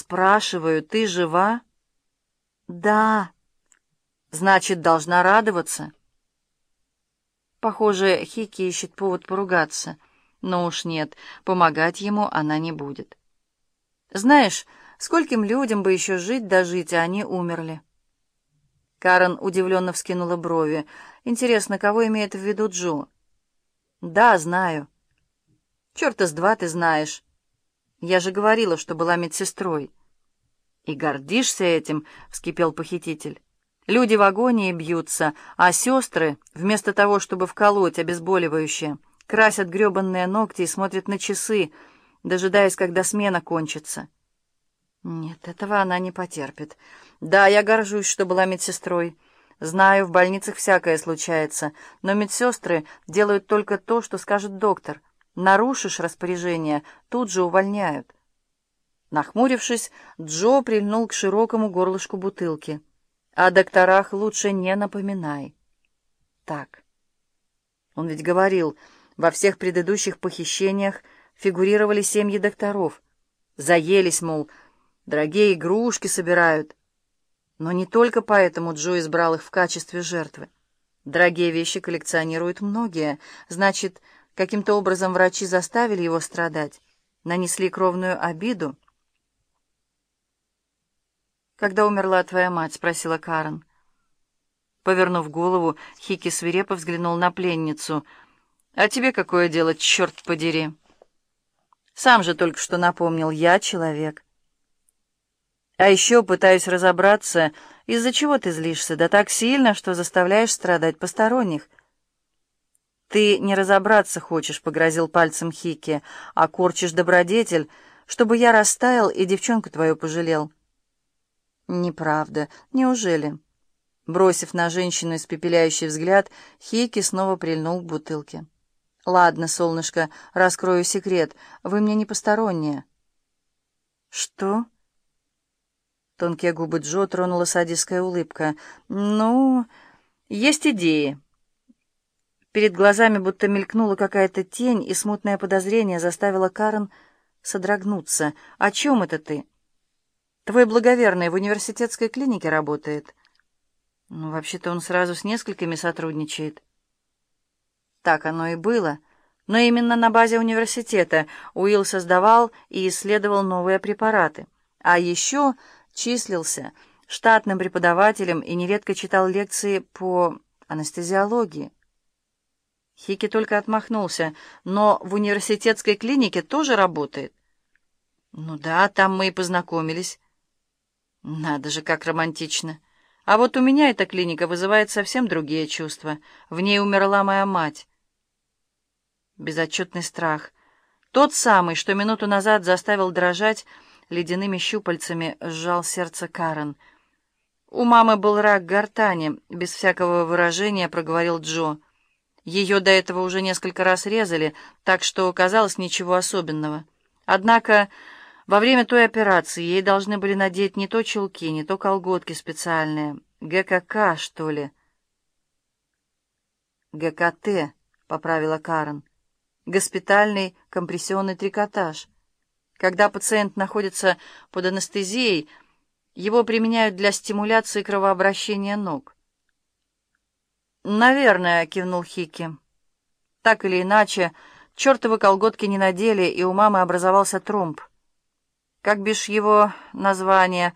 «Спрашиваю, ты жива?» «Да». «Значит, должна радоваться?» Похоже, Хики ищет повод поругаться. Но уж нет, помогать ему она не будет. Знаешь, скольким людям бы еще жить да жить, а они умерли. Карен удивленно вскинула брови. Интересно, кого имеет в виду Джо? Да, знаю. Черта с два ты знаешь. Я же говорила, что была медсестрой. И гордишься этим, вскипел похититель. Люди в агонии бьются, а сестры, вместо того, чтобы вколоть обезболивающее, красят гребанные ногти и смотрят на часы, дожидаясь, когда смена кончится. Нет, этого она не потерпит. Да, я горжусь, что была медсестрой. Знаю, в больницах всякое случается, но медсестры делают только то, что скажет доктор. Нарушишь распоряжение, тут же увольняют. Нахмурившись, Джо прильнул к широкому горлышку бутылки. О докторах лучше не напоминай. Так. Он ведь говорил, во всех предыдущих похищениях фигурировали семьи докторов. Заелись, мол, дорогие игрушки собирают. Но не только поэтому Джо избрал их в качестве жертвы. Дорогие вещи коллекционируют многие. Значит, каким-то образом врачи заставили его страдать, нанесли кровную обиду. «Когда умерла твоя мать?» — спросила Карен. Повернув голову, Хики свирепо взглянул на пленницу. «А тебе какое дело, черт подери?» «Сам же только что напомнил, я человек». «А еще пытаюсь разобраться, из-за чего ты злишься, да так сильно, что заставляешь страдать посторонних». «Ты не разобраться хочешь», — погрозил пальцем Хики, «а корчишь добродетель, чтобы я растаял и девчонку твою пожалел». «Неправда. Неужели?» Бросив на женщину испепеляющий взгляд, Хейки снова прильнул к бутылке. «Ладно, солнышко, раскрою секрет. Вы мне не посторонние». «Что?» Тонкие губы Джо тронула садистская улыбка. «Ну, есть идеи». Перед глазами будто мелькнула какая-то тень, и смутное подозрение заставило Карен содрогнуться. «О чем это ты?» Твой благоверный в университетской клинике работает. Ну, вообще-то он сразу с несколькими сотрудничает. Так оно и было. Но именно на базе университета Уилл создавал и исследовал новые препараты. А еще числился штатным преподавателем и нередко читал лекции по анестезиологии. Хики только отмахнулся. Но в университетской клинике тоже работает. Ну да, там мы и познакомились. Надо же, как романтично. А вот у меня эта клиника вызывает совсем другие чувства. В ней умерла моя мать. Безотчетный страх. Тот самый, что минуту назад заставил дрожать, ледяными щупальцами сжал сердце Карен. «У мамы был рак гортани», — без всякого выражения проговорил Джо. Ее до этого уже несколько раз резали, так что казалось ничего особенного. Однако... Во время той операции ей должны были надеть не то чулки, не то колготки специальные. ГКК, что ли? ГКТ, поправила Карен. Госпитальный компрессионный трикотаж. Когда пациент находится под анестезией, его применяют для стимуляции кровообращения ног. «Наверное», — кивнул Хики. «Так или иначе, чертовы колготки не надели, и у мамы образовался тромб. Как бишь его название?